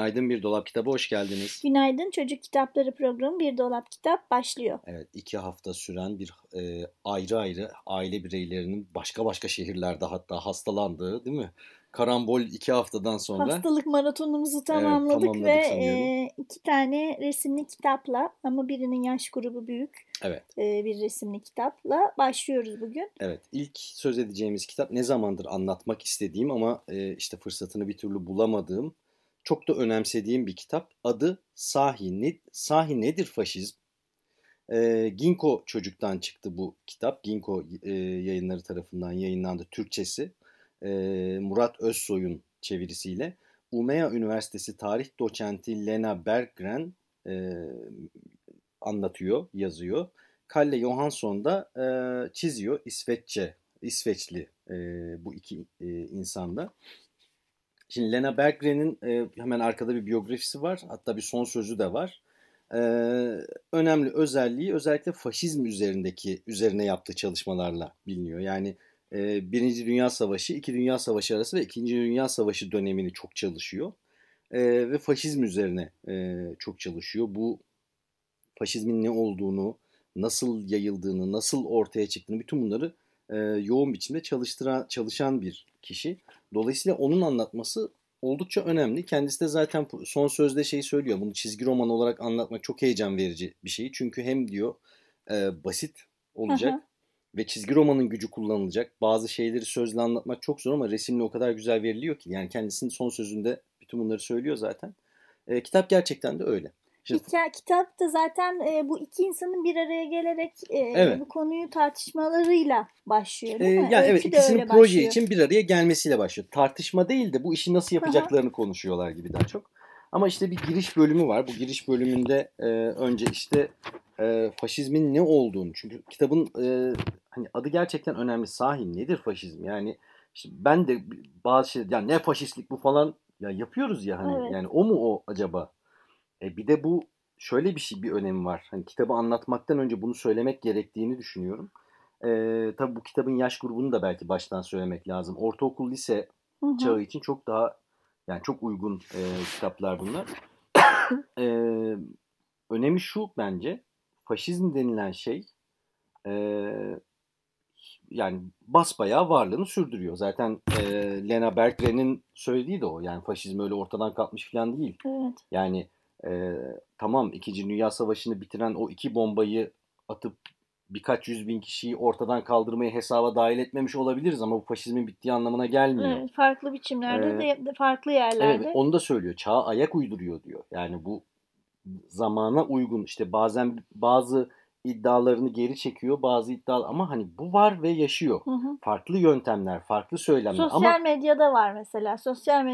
Günaydın Bir Dolap Kitabı hoş geldiniz. Günaydın Çocuk Kitapları programı Bir Dolap Kitap başlıyor. Evet iki hafta süren bir e, ayrı ayrı aile bireylerinin başka başka şehirlerde hatta hastalandığı değil mi? Karambol iki haftadan sonra. Hastalık maratonumuzu tamamladık, tamamladık ve sanıyorum. e, iki tane resimli kitapla ama birinin yaş grubu büyük Evet. e, bir resimli kitapla başlıyoruz bugün. Evet ilk söz edeceğimiz kitap ne zamandır anlatmak istediğim ama e, işte fırsatını bir türlü bulamadığım çok da önemsediğim bir kitap. Adı Sahi, ne, Sahi Nedir Faşizm? E, Ginko Çocuk'tan çıktı bu kitap. Ginko e, yayınları tarafından yayınlandı Türkçesi. E, Murat Özsoy'un çevirisiyle. Umea Üniversitesi tarih doçenti Lena Berggren e, anlatıyor, yazıyor. Kalle Johansson da e, çiziyor İsveççe, İsveçli e, bu iki e, insanda. Şimdi Lena Berggren'in e, hemen arkada bir biyografisi var. Hatta bir son sözü de var. E, önemli özelliği özellikle faşizm üzerindeki üzerine yaptığı çalışmalarla biliniyor. Yani e, Birinci Dünya Savaşı, İki Dünya Savaşı arası ve İkinci Dünya Savaşı dönemini çok çalışıyor. E, ve faşizm üzerine e, çok çalışıyor. Bu faşizmin ne olduğunu, nasıl yayıldığını, nasıl ortaya çıktığını bütün bunları e, yoğun biçimde çalıştıran, çalışan bir kişi. Dolayısıyla onun anlatması oldukça önemli. Kendisi de zaten son sözde şeyi söylüyor. Bunu çizgi roman olarak anlatmak çok heyecan verici bir şey. Çünkü hem diyor e, basit olacak ve çizgi romanın gücü kullanılacak. Bazı şeyleri sözle anlatmak çok zor ama resimle o kadar güzel veriliyor ki. Yani kendisinin son sözünde bütün bunları söylüyor zaten. E, kitap gerçekten de öyle. Hikaye, kitap da zaten e, bu iki insanın bir araya gelerek e, Evet. bu konuyu tartışmalarıyla başlıyor Ee, değil mi? yani evet Öykü ikisinin proje başlıyor. için bir araya gelmesiyle başlıyor. Tartışma değil de bu işi nasıl yapacaklarını konuşuyorlar gibi daha çok. Ama işte bir giriş bölümü var. Bu giriş bölümünde e, önce işte e, faşizmin ne olduğunu çünkü kitabın e, hani adı gerçekten önemli. Sahi nedir faşizm? Yani işte ben de bazı şey ya ne faşistlik bu falan ya yapıyoruz ya hani Evet. yani o mu o acaba? E, bir de bu şöyle bir şey bir önemi var. Hani kitabı anlatmaktan önce bunu söylemek gerektiğini düşünüyorum. Ee, tabii bu kitabın yaş grubunu da belki baştan söylemek lazım. Ortaokul, lise Hı hı. çağı için çok daha yani çok uygun e, kitaplar bunlar. Ee, önemi şu bence. Faşizm denilen şey e, yani basbayağı varlığını sürdürüyor. Zaten e, Lena Berggren'in söylediği de o. Yani faşizm öyle ortadan kalkmış falan değil. Evet. Yani e, tamam İkinci Dünya Savaşı'nı bitiren o iki bombayı atıp birkaç yüz bin kişiyi ortadan kaldırmayı hesaba dahil etmemiş olabiliriz ama bu faşizmin bittiği anlamına gelmiyor. Evet, farklı biçimlerde Ee, de farklı yerlerde. Evet, onu da söylüyor. Çağa ayak uyduruyor diyor. Yani bu zamana uygun işte bazen bazı iddialarını geri çekiyor bazı iddia ama hani bu var ve yaşıyor. Hı hı. Farklı yöntemler, farklı söylemler Sosyal ama medyada var mesela. Sosyal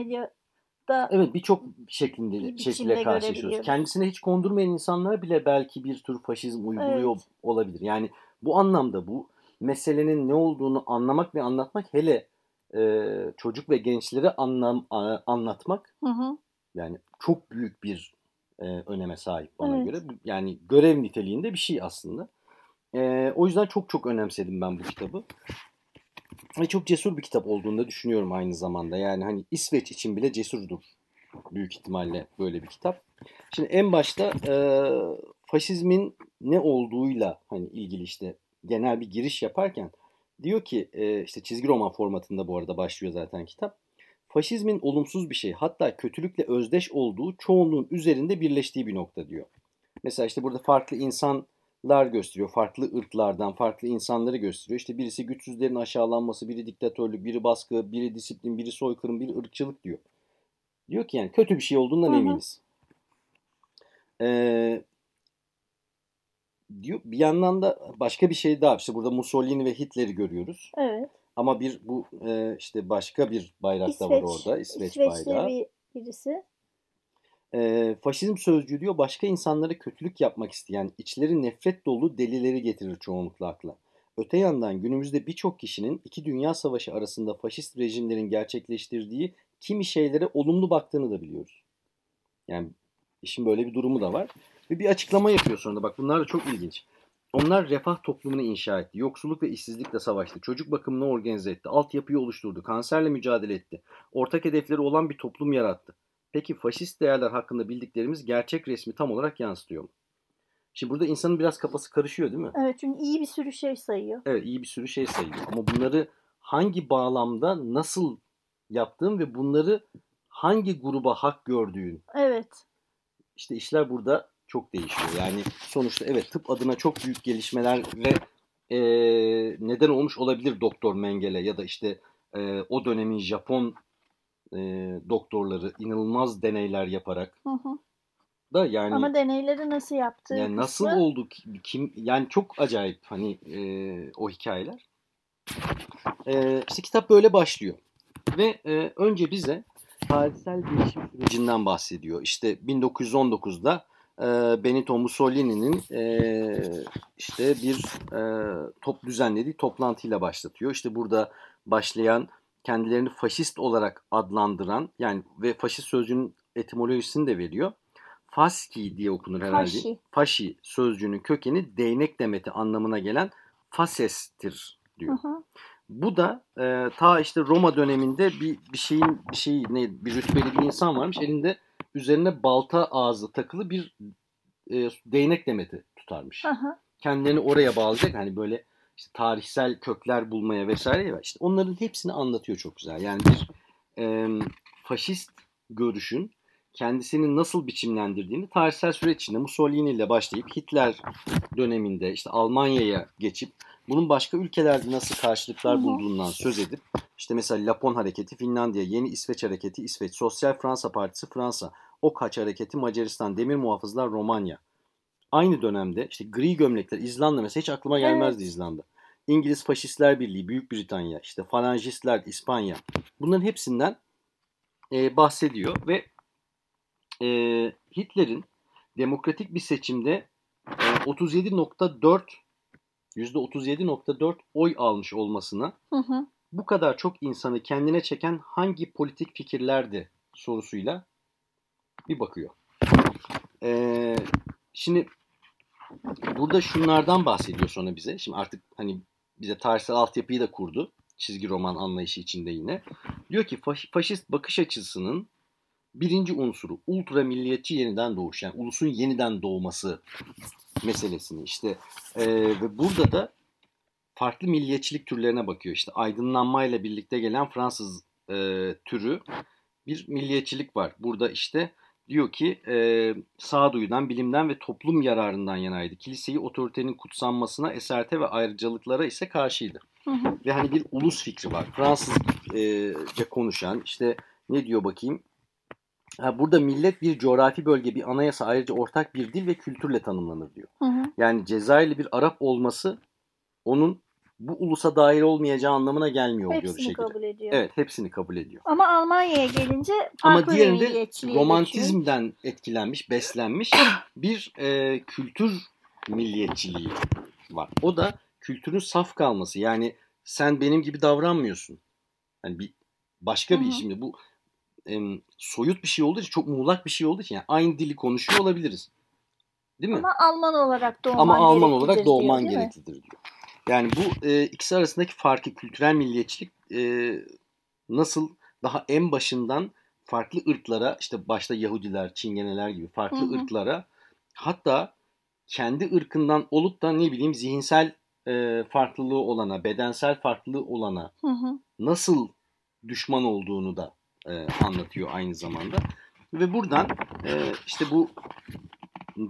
medyada Evet birçok şeklinde Bir şekilde karşılaşıyoruz. Kendisine hiç kondurmayan insanlar bile belki bir tür faşizm uyguluyor Evet. olabilir. Yani bu anlamda bu meselenin ne olduğunu anlamak ve anlatmak hele e, çocuk ve gençlere anlam a- anlatmak hı hı. yani çok büyük bir e, öneme sahip bana Evet. göre. Yani görev niteliğinde bir şey aslında. E, o yüzden çok çok önemsedim ben bu kitabı. Ve çok cesur bir kitap olduğunu da düşünüyorum aynı zamanda. Yani hani İsveç için bile cesurdur büyük ihtimalle böyle bir kitap. Şimdi en başta e, faşizmin ne olduğuyla hani ilgili işte genel bir giriş yaparken diyor ki e, işte çizgi roman formatında bu arada başlıyor zaten kitap. Faşizmin olumsuz bir şey hatta kötülükle özdeş olduğu çoğunluğun üzerinde birleştiği bir nokta diyor. Mesela işte burada farklı insanlar gösteriyor. Farklı ırklardan farklı insanları gösteriyor. İşte birisi güçsüzlerin aşağılanması, biri diktatörlük, biri baskı, biri disiplin, biri soykırım, biri ırkçılık diyor. Diyor ki yani kötü bir şey olduğundan Hı hı. eminiz. Ee, diyor bir yandan da başka bir şey daha. İşte burada Mussolini ve Hitler'i görüyoruz. Evet. Ama bir bu e, işte başka bir bayrak da var orada. İsveç İsveçli bayrağı. bir, birisi. E, faşizm sözcüğü diyor başka insanlara kötülük yapmak isteyen, içleri nefret dolu delileri getirir çoğunlukla akla. Öte yandan günümüzde birçok kişinin iki dünya savaşı arasında faşist rejimlerin gerçekleştirdiği kimi şeylere olumlu baktığını da biliyoruz. Yani işin böyle bir durumu da var. Ve bir açıklama yapıyor sonra bak bunlar da çok ilginç. Onlar refah toplumunu inşa etti. Yoksulluk ve işsizlikle savaştı. Çocuk bakımını organize etti. Altyapıyı oluşturdu. Kanserle mücadele etti. Ortak hedefleri olan bir toplum yarattı. Peki faşist değerler hakkında bildiklerimiz gerçek resmi tam olarak yansıtıyor mu? Şimdi burada insanın biraz kafası karışıyor değil mi? Evet çünkü iyi bir sürü şey sayıyor. Evet iyi bir sürü şey sayıyor. Ama bunları hangi bağlamda nasıl yaptığın ve bunları hangi gruba hak gördüğün Evet. işte işler burada çok değişiyor. Yani sonuçta evet tıp adına çok büyük gelişmeler ve e, neden olmuş olabilir Doktor Mengele ya da işte e, o dönemin Japon e, doktorları inanılmaz deneyler yaparak Hı hı. da yani Ama deneyleri nasıl yaptığı yani nasıl kısmı- oldu ki- kim yani çok acayip hani e, o hikayeler. E, işte kitap böyle başlıyor ve e, önce bize tarihsel gelişim sürecinden bahsediyor. İşte 1919'da e, Benito Mussolini'nin e, işte bir e, top düzenlediği toplantıyla başlatıyor. İşte burada başlayan kendilerini faşist olarak adlandıran yani ve faşist sözcüğünün etimolojisini de veriyor. Faski diye okunur herhalde. Faşi. Faşi sözcüğünün kökeni değnek demeti anlamına gelen fasestir diyor. Hı hı. Bu da e, ta işte Roma döneminde bir bir şeyin bir şeyi ne bir rütbeli bir insan varmış elinde üzerine balta ağzı takılı bir e, değnek demeti tutarmış. Hı hı. Kendilerini oraya bağlayacak hani böyle işte tarihsel kökler bulmaya vesaire ya işte onların hepsini anlatıyor çok güzel. Yani bir e, faşist görüşün kendisini nasıl biçimlendirdiğini tarihsel süreç içinde Mussolini ile başlayıp Hitler döneminde işte Almanya'ya geçip bunun başka ülkelerde nasıl karşılıklar bulduğundan söz edip işte mesela Lapon Hareketi Finlandiya, Yeni İsveç Hareketi İsveç, Sosyal Fransa Partisi Fransa, Ok Hareketi Macaristan, Demir Muhafızlar Romanya. Aynı dönemde işte gri gömlekler İzlanda mesela hiç aklıma gelmezdi Evet. İzlanda. İngiliz Faşistler Birliği, Büyük Britanya, işte Falangistler, İspanya. Bunların hepsinden e, bahsediyor ve e, Hitler'in demokratik bir seçimde e, 37.4 %37.4 oy almış olmasına Hı hı. bu kadar çok insanı kendine çeken hangi politik fikirlerdi sorusuyla bir bakıyor. Ee, şimdi burada şunlardan bahsediyor sonra bize. Şimdi artık hani bize tarihsel altyapıyı da kurdu. Çizgi roman anlayışı içinde yine. Diyor ki faş- faşist bakış açısının birinci unsuru ultra milliyetçi yeniden doğuş. Yani ulusun yeniden doğması meselesini işte ee, ve burada da farklı milliyetçilik türlerine bakıyor. İşte aydınlanmayla birlikte gelen Fransız e, türü bir milliyetçilik var. Burada işte diyor ki e, sağduyudan, bilimden ve toplum yararından yanaydı. Kiliseyi otoritenin kutsanmasına, eserte ve ayrıcalıklara ise karşıydı. Hı hı. Ve hani bir ulus fikri var. Fransızca konuşan işte ne diyor bakayım. Ha, burada millet bir coğrafi bölge, bir anayasa ayrıca ortak bir dil ve kültürle tanımlanır diyor. Hı hı. Yani Cezayirli bir Arap olması onun bu ulusa dahil olmayacağı anlamına gelmiyor diyor bir Hepsini şekilde. kabul ediyor. Evet hepsini kabul ediyor. Ama Almanya'ya gelince Ama farklı bir diğerinde milliyetçiliğe geçiyor. romantizmden etkilenmiş, beslenmiş bir e, kültür milliyetçiliği var. O da kültürün saf kalması. Yani sen benim gibi davranmıyorsun. Yani bir başka Hı bir hı. şimdi bu em, soyut bir şey olduğu için çok muğlak bir şey olduğu için yani aynı dili konuşuyor olabiliriz. Değil mi? Ama Alman olarak doğman Ama Alman olarak doğman diyor, gereklidir diyor. Yani bu e, ikisi arasındaki farkı kültürel milliyetçilik e, nasıl daha en başından farklı ırklara işte başta Yahudiler, Çingeneler gibi farklı Hı hı. ırklara hatta kendi ırkından olup da ne bileyim zihinsel e, farklılığı olana, bedensel farklılığı olana Hı hı. nasıl düşman olduğunu da e, anlatıyor aynı zamanda. Ve buradan e, işte bu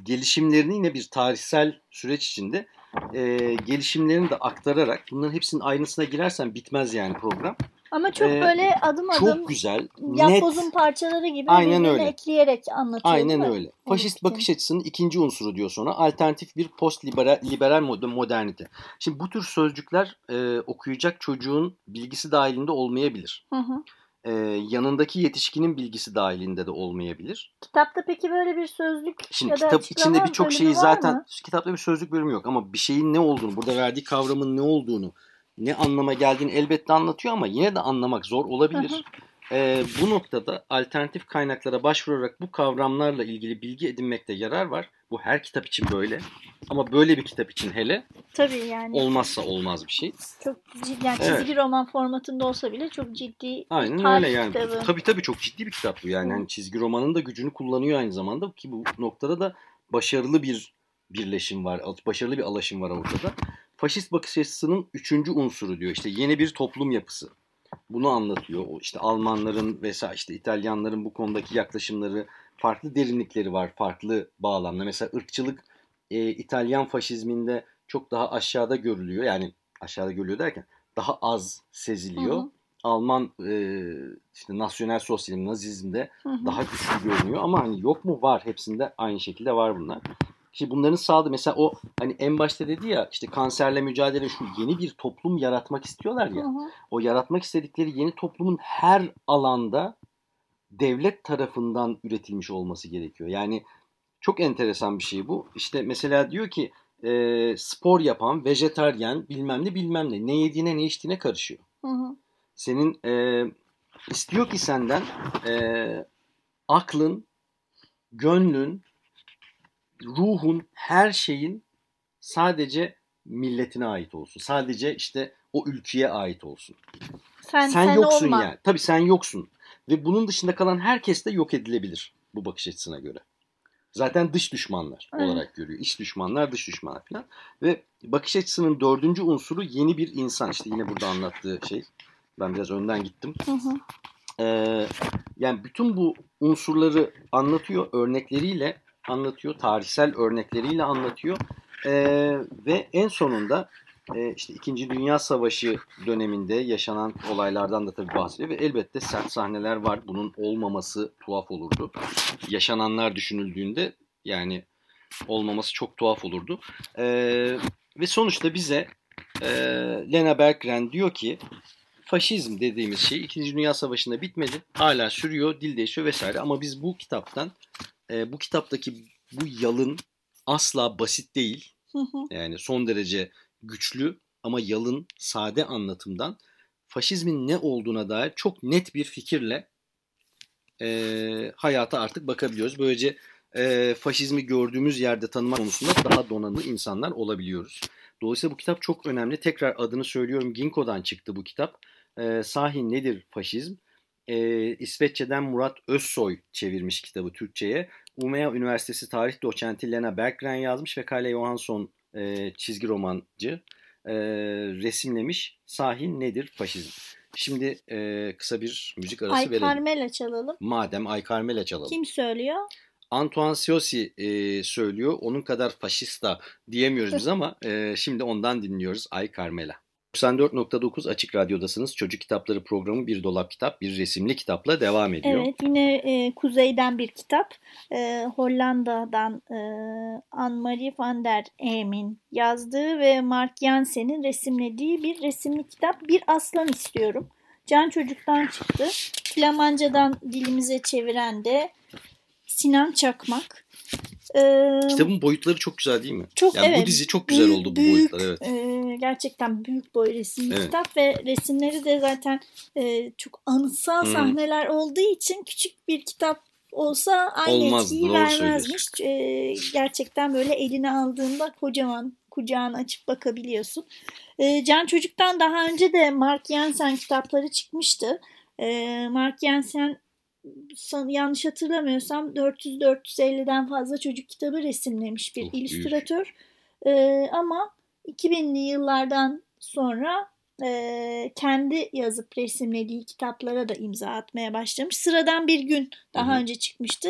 gelişimlerini yine bir tarihsel süreç içinde e, gelişimlerini de aktararak bunların hepsinin ayrıntısına girersen bitmez yani program. Ama çok Ee, böyle adım adım Çok güzel, net. yapbozun parçaları gibi Aynen öyle. ekleyerek anlatıyor. Aynen öyle. Faşist fikrin. bakış açısının ikinci unsuru diyor sonra. Alternatif bir post liberal, liberal mod- modernite. Şimdi bu tür sözcükler e, okuyacak çocuğun bilgisi dahilinde olmayabilir. Hı hı. E, yanındaki yetişkinin bilgisi dahilinde de olmayabilir. Kitapta peki böyle bir sözlük Şimdi ya da kitap içinde birçok şeyi zaten mı? kitapta bir sözlük bölümü yok ama bir şeyin ne olduğunu, burada verdiği kavramın ne olduğunu, ne anlama geldiğini elbette anlatıyor ama yine de anlamak zor olabilir. Hı hı. Ee, bu noktada alternatif kaynaklara başvurarak bu kavramlarla ilgili bilgi edinmekte yarar var. Bu her kitap için böyle. Ama böyle bir kitap için hele Tabii yani olmazsa olmaz bir şey. çok ciddi, yani Evet. çizgi roman formatında olsa bile çok ciddi Aynen tarih öyle yani. kitabı. Tabii tabii çok ciddi bir kitap bu yani. Hı. Hani çizgi romanın da gücünü kullanıyor aynı zamanda ki bu noktada da başarılı bir birleşim var. Başarılı bir alaşım var ortada. Faşist bakış açısının üçüncü unsuru diyor. İşte yeni bir toplum yapısı. Bunu anlatıyor. O işte Almanların vesaire işte İtalyanların bu konudaki yaklaşımları farklı derinlikleri var. Farklı bağlamda. Mesela ırkçılık e, İtalyan faşizminde çok daha aşağıda görülüyor. Yani aşağıda görülüyor derken daha az seziliyor. Hı hı. Alman e, işte nasyonel sosyalizm, nazizmde Hı hı. daha güçlü görünüyor ama hani yok mu var hepsinde aynı şekilde var bunlar. Şimdi bunların sağladığı mesela o hani en başta dedi ya işte kanserle mücadele şu yeni bir toplum yaratmak istiyorlar ya. Hı hı. O yaratmak istedikleri yeni toplumun her alanda devlet tarafından üretilmiş olması gerekiyor. Yani çok enteresan bir şey bu. İşte mesela diyor ki e, spor yapan, vejetaryen bilmem ne bilmem ne ne yediğine ne içtiğine karışıyor Hı hı. senin e, istiyor ki senden e, aklın, gönlün, ruhun, her şeyin sadece milletine ait olsun. Sadece işte o ülkeye ait olsun. Sen, Sen, sen yoksun olma. yani. Tabii sen yoksun. Ve bunun dışında kalan herkes de yok edilebilir bu bakış açısına göre. Zaten dış düşmanlar Evet. olarak görüyor. İç düşmanlar, dış düşmanlar falan. Ve bakış açısının dördüncü unsuru yeni bir insan. İşte yine burada anlattığı şey. Ben biraz önden gittim. Hı hı. Ee, yani bütün bu unsurları anlatıyor, örnekleriyle anlatıyor, tarihsel örnekleriyle anlatıyor. Ee, ve en sonunda e, işte İkinci Dünya Savaşı döneminde yaşanan olaylardan da tabii bahsediyor ve elbette sert sahneler var. Bunun olmaması tuhaf olurdu. Yaşananlar düşünüldüğünde yani olmaması çok tuhaf olurdu. Ee, ve sonuçta bize e, Lena Berggren diyor ki faşizm dediğimiz şey 2. Dünya Savaşı'nda bitmedi. Hala sürüyor, dil değişiyor vesaire. Ama biz bu kitaptan, e, bu kitaptaki bu yalın asla basit değil. Hı hı. Yani son derece güçlü ama yalın, sade anlatımdan faşizmin ne olduğuna dair çok net bir fikirle e, hayata artık bakabiliyoruz. Böylece e, faşizmi gördüğümüz yerde tanımak konusunda daha donanımlı insanlar olabiliyoruz. Dolayısıyla bu kitap çok önemli. Tekrar adını söylüyorum. Ginkgo'dan çıktı bu kitap. E, sahi nedir faşizm? E, İsveççeden Murat Özsoy çevirmiş kitabı Türkçe'ye. Umea Üniversitesi tarih doçenti Lena Berggren yazmış ve Kalle Johansson e, çizgi romancı e, resimlemiş. Sahi nedir faşizm? Şimdi e, kısa bir müzik arası Ay verelim. Carmela çalalım. Madem Ay Carmela çalalım. Kim söylüyor? Antoine Siosi e, söylüyor. Onun kadar faşista diyemiyoruz biz ama e, şimdi ondan dinliyoruz Ay Carmela. 94.9 Açık Radyo'dasınız. Çocuk Kitapları programı Bir Dolap Kitap, Bir Resimli Kitapla devam ediyor. Evet yine e, kuzeyden bir kitap. E, Hollanda'dan e, Anne-Marie van der Eem'in yazdığı ve Mark Jansen'in resimlediği bir resimli kitap. Bir Aslan istiyorum. Can Çocuk'tan çıktı. Flamanca'dan dilimize çeviren de Sinan Çakmak. E, Kitabın boyutları çok güzel değil mi? Çok yani evet. Bu dizi çok güzel Büyük- oldu bu büyük, boyutlar. Evet. e, gerçekten büyük boy resimli Evet. kitap ve resimleri de zaten e, çok anıtsal Hı. sahneler olduğu için küçük bir kitap olsa aynı Olmaz, etkiyi vermezmiş. E, gerçekten böyle eline aldığında kocaman kucağını açıp bakabiliyorsun. E, Can Çocuk'tan daha önce de Mark Jansen kitapları çıkmıştı. E, Mark Jansen san- yanlış hatırlamıyorsam 400-450'den fazla çocuk kitabı resimlemiş bir Oh, illüstratör. Ee, ama 2000'li yıllardan sonra e, kendi yazıp resimlediği kitaplara da imza atmaya başlamış. Sıradan bir gün daha Hı hı. önce çıkmıştı.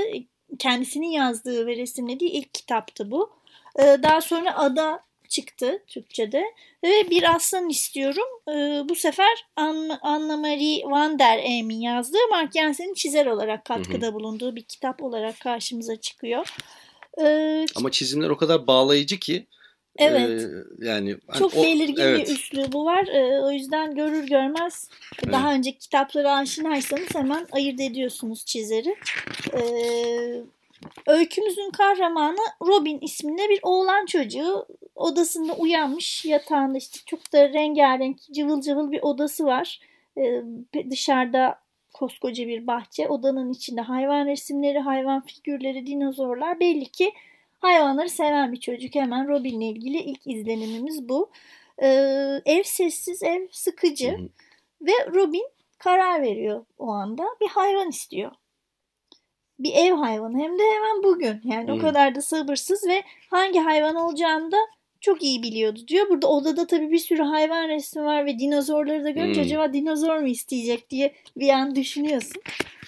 Kendisinin yazdığı ve resimlediği ilk kitaptı bu. Ee, daha sonra Ada çıktı Türkçe'de ve bir aslan istiyorum. Ee, bu sefer Anna-Marie van der Eem'in yazdığı Mark Jensen'in çizer olarak katkıda bulunduğu bir kitap olarak karşımıza çıkıyor. Ee, Ama çizimler o kadar bağlayıcı ki Evet. Ee, yani çok o, belirgin evet. bir üslubu var. Ee, o yüzden görür görmez evet. daha önceki kitaplara aşinaysanız hemen ayırt ediyorsunuz çizeri. Ee, öykümüzün kahramanı Robin isminde bir oğlan çocuğu. Odasında uyanmış yatağında işte çok da rengarenk cıvıl cıvıl bir odası var. Ee, dışarıda koskoca bir bahçe. Odanın içinde hayvan resimleri, hayvan figürleri, dinozorlar. Belli ki hayvanları seven bir çocuk. Hemen Robin'le ilgili ilk izlenimimiz bu. Ee, ev sessiz, ev sıkıcı. Hı. Ve Robin karar veriyor o anda. Bir hayvan istiyor bir ev hayvanı hem de hemen bugün. Yani hmm. o kadar da sabırsız ve hangi hayvan olacağını da çok iyi biliyordu diyor. Burada odada tabii bir sürü hayvan resmi var ve dinozorları da görünce hmm. acaba dinozor mu isteyecek diye bir an düşünüyorsun.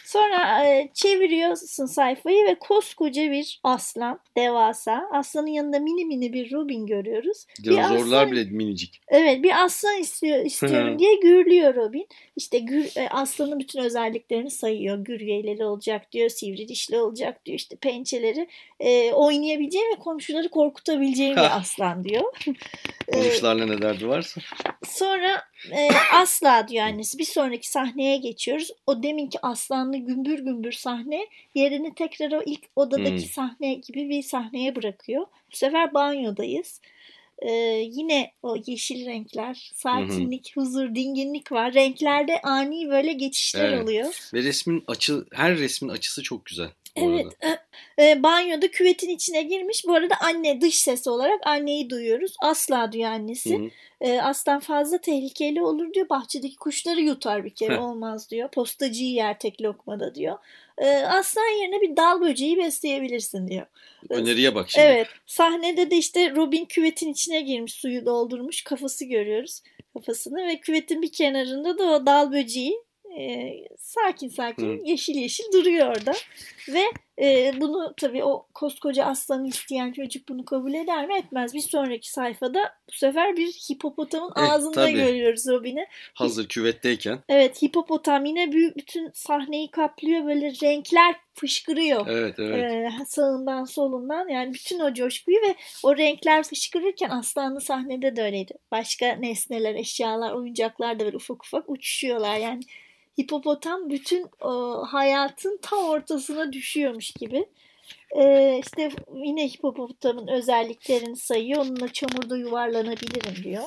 Sonra e, çeviriyorsun sayfayı ve koskoca bir aslan, devasa. Aslanın yanında mini mini bir Robin görüyoruz. Dinozorlar bile minicik. Evet bir aslan istiyor, istiyorum diye gürlüyor Robin. İşte gür, e, aslanın bütün özelliklerini sayıyor. Gürgeleri olacak diyor, sivri dişli olacak diyor. İşte pençeleri e, oynayabileceği ve komşuları korkutabileceği bir aslan diyor. Komşularla ne derdi varsa. Sonra e, asla diyor annesi. Bir sonraki sahneye geçiyoruz. O deminki aslanlı gümbür gümbür sahne yerini tekrar o ilk odadaki hmm. sahne gibi bir sahneye bırakıyor. Bu sefer banyodayız. Ee, yine o yeşil renkler, sakinlik, hı huzur, dinginlik var. Renklerde ani böyle geçişler evet. oluyor. Ve resmin açı, her resmin açısı çok güzel. Evet. E, e, banyoda küvetin içine girmiş. Bu arada anne dış ses olarak anneyi duyuyoruz. Asla diyor annesi. Hı hı. E, aslan fazla tehlikeli olur diyor. Bahçedeki kuşları yutar bir kere olmaz diyor. Postacıyı yer tek lokmada diyor. E, aslan yerine bir dal böceği besleyebilirsin diyor. Öneriye bak şimdi. Evet. Sahnede de işte Robin küvetin içine girmiş suyu doldurmuş. Kafası görüyoruz kafasını ve küvetin bir kenarında da o dal böceği e, sakin sakin Hı. yeşil yeşil duruyor orada. Ve e, bunu tabii o koskoca aslanı isteyen çocuk bunu kabul eder mi etmez. Bir sonraki sayfada bu sefer bir hipopotamın evet, ağzında tabii. görüyoruz Robin'i. Hazır küvetteyken. Evet hipopotam yine büyük bütün sahneyi kaplıyor böyle renkler fışkırıyor. Evet evet. Ee, sağından solundan yani bütün o coşkuyu ve o renkler fışkırırken aslanlı sahnede de öyleydi. Başka nesneler, eşyalar, oyuncaklar da böyle ufak ufak uçuşuyorlar yani hipopotam bütün o, hayatın tam ortasına düşüyormuş gibi. Ee, işte yine hipopotamın özelliklerini sayıyor. Onunla çamurda yuvarlanabilirim diyor.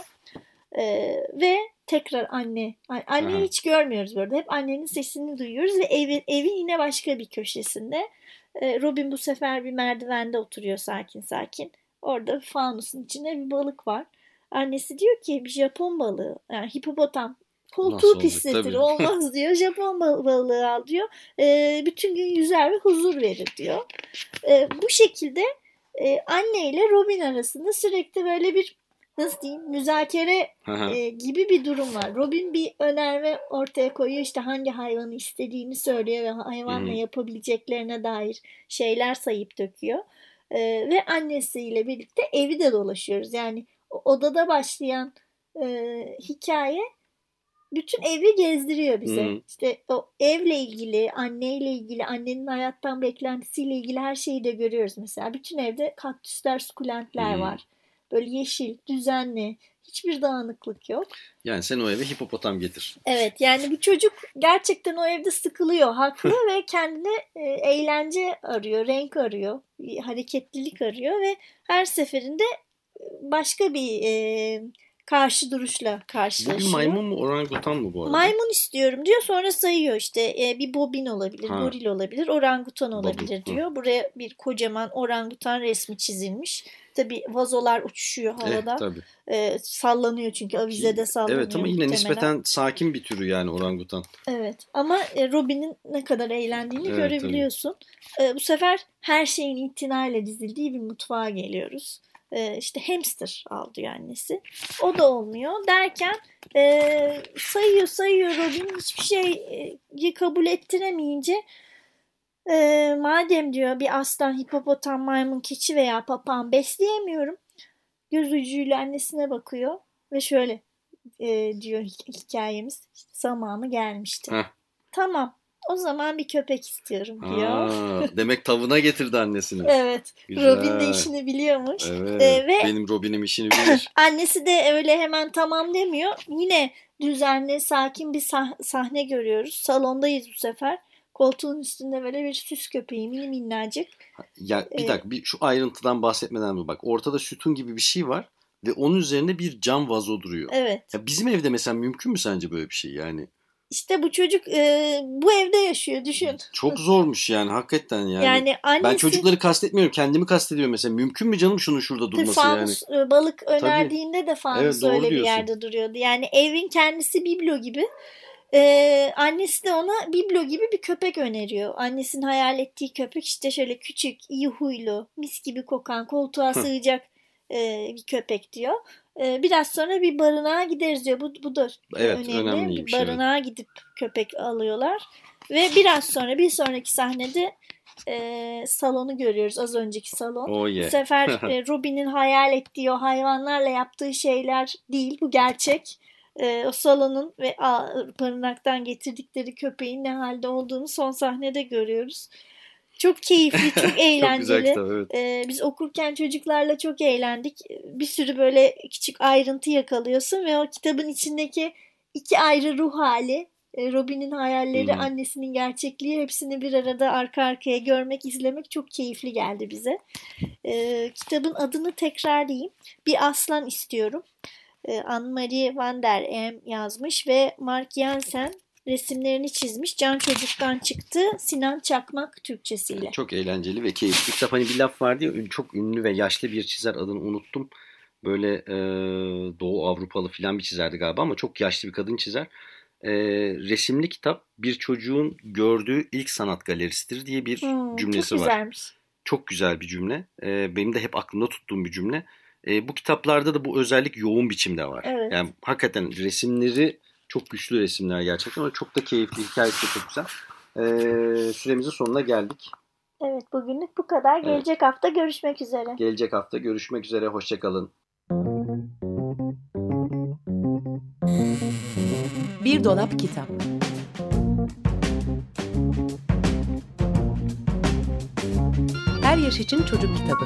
Ee, ve tekrar anne. Anneyi Aha. hiç görmüyoruz burada. Hep annenin sesini duyuyoruz ve evi, evin yine başka bir köşesinde. Ee, Robin bu sefer bir merdivende oturuyor sakin sakin. Orada fanusun içinde bir balık var. Annesi diyor ki bir Japon balığı. Yani hipopotam koltuğu pisletir olmaz diyor. Japon balığı al diyor. E, bütün gün yüzer ve huzur verir diyor. E, bu şekilde e, anne ile Robin arasında sürekli böyle bir nasıl diyeyim müzakere e, gibi bir durum var. Robin bir önerme ortaya koyuyor işte hangi hayvanı istediğini söylüyor ve hayvanla yapabileceklerine dair şeyler sayıp döküyor. E, ve annesiyle birlikte evi de dolaşıyoruz. Yani odada başlayan e, hikaye bütün evi gezdiriyor bize. Hmm. İşte o evle ilgili, anneyle ilgili, annenin hayattan beklentisiyle ilgili her şeyi de görüyoruz mesela. Bütün evde kaktüsler, sukulentler hmm. var. Böyle yeşil, düzenli, hiçbir dağınıklık yok. Yani sen o eve hipopotam getir. Evet yani bu çocuk gerçekten o evde sıkılıyor, haklı ve kendine e, eğlence arıyor, renk arıyor, hareketlilik arıyor ve her seferinde başka bir e, karşı duruşla karşılaşıyor. Bu bir maymun mu orangutan mı bu arada? Maymun istiyorum diyor sonra sayıyor işte e, bir bobin olabilir, ha. goril olabilir, orangutan olabilir Bobin. diyor. Buraya bir kocaman orangutan resmi çizilmiş. Tabi vazolar uçuşuyor eh, havada. Eh, tabii. E, sallanıyor çünkü avizede sallanıyor. Evet ama yine muhtemelen. nispeten sakin bir türü yani orangutan. Evet ama e, Robin'in ne kadar eğlendiğini evet, görebiliyorsun. E, bu sefer her şeyin itinayla dizildiği bir mutfağa geliyoruz e, işte hamster al diyor annesi. O da olmuyor. Derken e, sayıyor sayıyor Robin hiçbir şeyi kabul ettiremeyince e, madem diyor bir aslan, hipopotam, maymun, keçi veya papağan besleyemiyorum. göz ucuyla annesine bakıyor ve şöyle e, diyor hikayemiz. İşte zamanı gelmişti. Heh. Tamam o zaman bir köpek istiyorum diyor. Aa, demek tavına getirdi annesini. Evet. Güzel. Robin de işini biliyormuş. Evet. Ee, ve- Benim Robin'im işini bilir. Annesi de öyle hemen tamam demiyor. Yine düzenli, sakin bir sah- sahne görüyoruz. Salondayız bu sefer. Koltuğun üstünde böyle bir süs köpeği mini minnacık. ya bir Ee, dakika bir şu ayrıntıdan bahsetmeden bir bak. Ortada sütun gibi bir şey var ve onun üzerinde bir cam vazo duruyor. Evet. Ya bizim evde mesela mümkün mü sence böyle bir şey yani? İşte bu çocuk e, bu evde yaşıyor düşün. Çok zormuş yani hakikaten yani. Yani, annesi ben çocukları kastetmiyorum kendimi kastediyorum mesela. Mümkün mü canım şunun şurada Tabii durması yani? fanus, e, balık önerdiğinde de fanus Evet, öyle bir diyorsun. yerde duruyordu. Yani evin kendisi biblo gibi. Ee, annesi de ona biblo gibi bir köpek öneriyor. Annesinin hayal ettiği köpek işte şöyle küçük, iyi huylu, mis gibi kokan, koltuğa sığacak e, bir köpek diyor. E, biraz sonra bir barınağa gideriz diyor. Bu, bu da Evet, önemli. önemliymiş, Bir barınağa gidip köpek alıyorlar. Ve biraz sonra bir sonraki sahnede e, salonu görüyoruz. Az önceki salon. Oh Bu yeah. sefer e, Robin'in hayal ettiği o hayvanlarla yaptığı şeyler değil. Bu gerçek. E, o salonun ve a, barınaktan getirdikleri köpeğin ne halde olduğunu son sahnede görüyoruz. Çok keyifli, çok Çok güzel eğlenceli. kitap evet. E, biz okurken çocuklarla çok eğlendik. Bir sürü böyle küçük ayrıntı yakalıyorsun ve o kitabın içindeki iki ayrı ruh hali, e, Robin'in hayalleri, hı. annesinin gerçekliği hepsini bir arada arka arkaya görmek, izlemek çok keyifli geldi bize. E, kitabın adını tekrarlayayım. Bir aslan istiyorum. E, Anne-Marie van der Em yazmış ve Mark Jensen resimlerini çizmiş. Can Çocuk'tan çıktı. Sinan Çakmak Türkçesiyle. Çok eğlenceli ve keyifli kitap. Hani bir laf vardı ya çok ünlü ve yaşlı bir çizer adını unuttum. Böyle e, Doğu Avrupalı filan bir çizerdi galiba ama çok yaşlı bir kadın çizer. E, resimli kitap bir çocuğun gördüğü ilk sanat galerisidir diye bir Hmm, cümlesi çok var. güzelmiş. Çok güzel bir cümle. E, benim de hep aklımda tuttuğum bir cümle. E, bu kitaplarda da bu özellik yoğun biçimde var. Evet. Yani hakikaten resimleri çok güçlü resimler gerçekten ama çok da keyifli. Hikayesi de çok güzel. E, süremizin sonuna geldik. Evet bugünlük bu kadar. Evet. Gelecek hafta görüşmek üzere. Gelecek hafta görüşmek üzere. Hoşçakalın. Bir dolap kitap. Her yaş için çocuk kitabı.